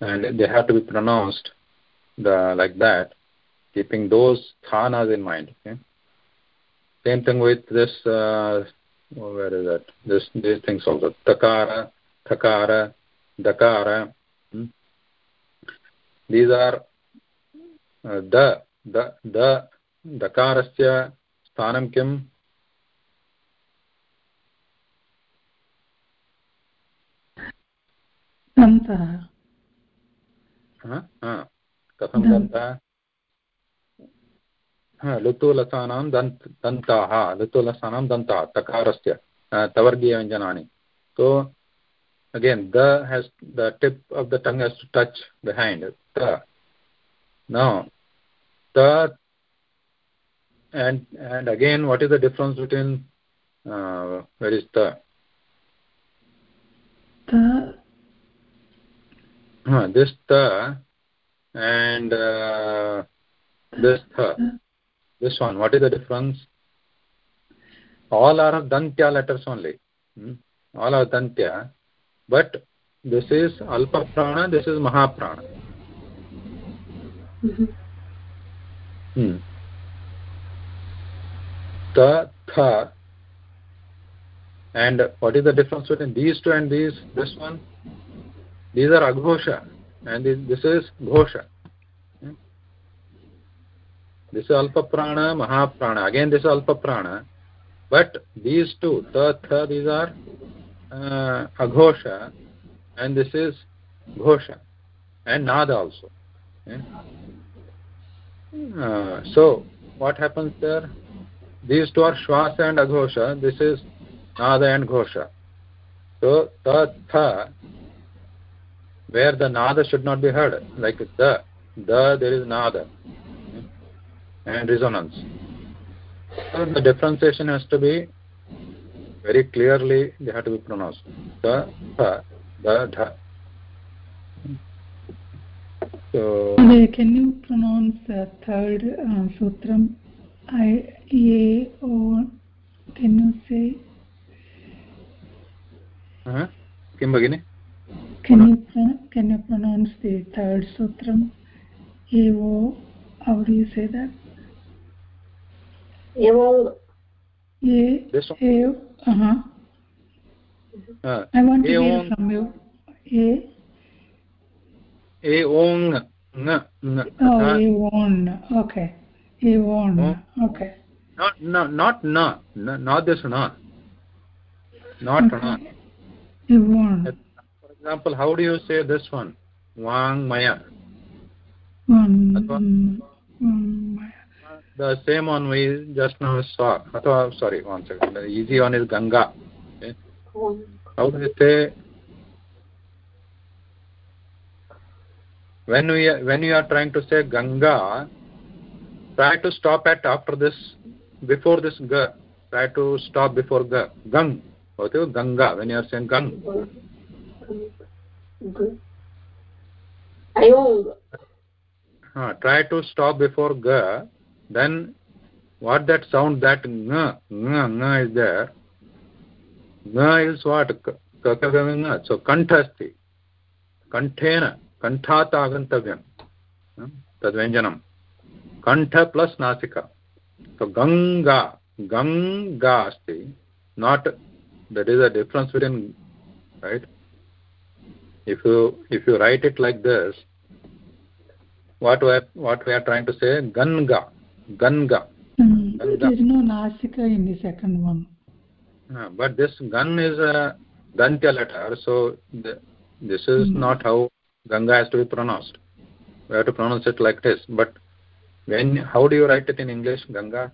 and they have to be pronounced the, like that, keeping those thanas in mind. Okay? Same thing with this, uh, oh, where is that? This, these things also. Takara, Takara, Dakara. Hmm? These are uh, the, the, the, Dakarasya sthanam kim? Dantah. कथं दन्तः? लुतुलसानां दन्त दन्ताः लुतुलसानां दन्ताः तकारस्य तवर्गीयव्यञ्जनानि। So again the has the tip of the tongue has to touch the hand त न त again what is the difference between where is this त and uh, this the this one what is the difference? All are dantya letters only. Hmm? all are dantya. But this is alpa prana this is mahaprana. Mm -hmm. hmm. Ta tha. And what is the difference between these two and these this one? These are aghosha and this is ghosha. This is alpa prana mahaprana. Again this is alpa prana but these two ta tha these are uh, aghosha. And this is ghosha. And nada also. Uh, so what happens there? These two are shwasa and aghosha. This is nada and ghosha. So ta tha where the nada should not be heard. Like the the there is nada. And resonance. So the differentiation has to be very clearly they have to be pronounced. The the dha so can you pronounce the third uh, sutram? I a or can you say? Uh-huh. kim bagini can you can you pronounce the third sutram? Evo. How do you say that? Evo. E. This one. E. Uh huh. Uh, I want to hear from you. E. Eong. Ng. Ng. Oh, Eon. Okay. Eon. Okay. Not no not na. Not this na. Not okay. na. Eon example how do you say this one? Wang maya. The same one we just now saw. Atwa, sorry one second. The easy one is ganga. Okay? how do you say? When we when you are trying to say ganga try to stop at after this before this ga try to stop before ga gang. Is ganga. When you are saying gang ayong uh, try to stop before ga then what that sound that nga nga nga is there nga is what kakaganga so kantha asti kanthena kanthat agantavyam tad vyanjanam kantha plus nasika so ganga ganga asti not that is a difference between right if you if you write it like this what we are, what we are trying to say ganga ganga, mm, ganga. there is no nasika in the second one. But this gun is a dantya letter so the, this is mm. not how ganga has to be pronounced. We have to pronounce it like this. But when how do you write it in english ganga?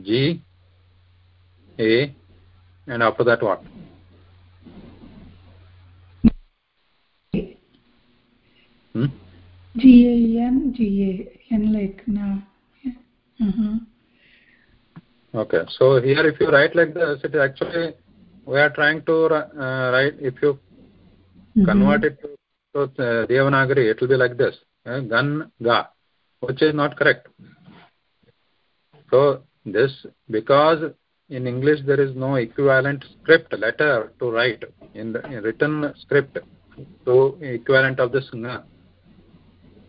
G A and after that what? Hmm? G A N G A N like na. Yeah. Uh-huh. Okay, so here if you write like this, it actually we are trying to uh, write. If you mm -hmm. convert it to, to uh, Devanagari, it will be like this: uh, gan ga, which is not correct. So this because in english there is no equivalent script letter to write in the in written script. So equivalent of this nga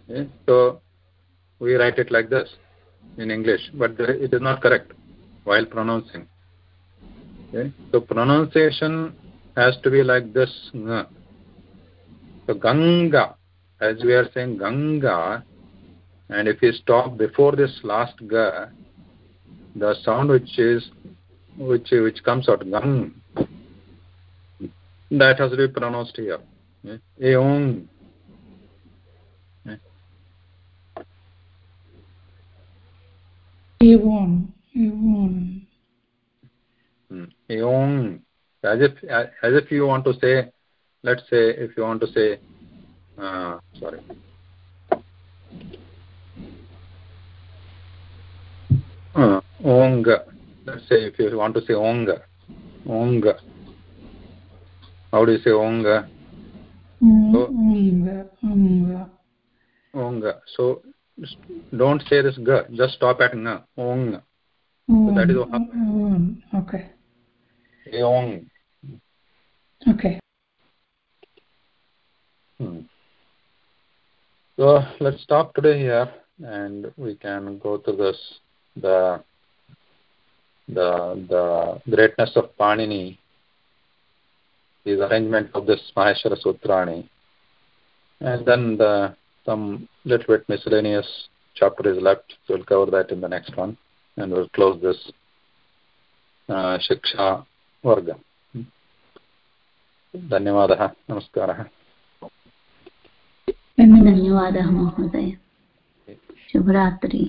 okay? Eh? so we write it like this in english but it is not correct while pronouncing. Okay so pronunciation has to be like this nga so ganga as we are saying ganga and if we stop before this last ga the sound which is which which comes out gang that has to be pronounced here eong eon eon eong as if as if you want to say let's say if you want to say uh, sorry. Uh, ong let's say if you want to say onga onga how do you say ong hmm, so, onga, onga. so don't say this ga just stop at nga onga so hmm, that is how hmm, okay. Ong. Okay. Hmm. so let's stop today here and we can go to this the the the greatness of Panini, his arrangement of this Maheshwara Sutrani, and then the, some little bit miscellaneous chapter is left. So we'll cover that in the next one, and we'll close this uh, Shiksha Varga. धन्यवादः नमस्कारः धन्यवादः महोदय शुभरात्रि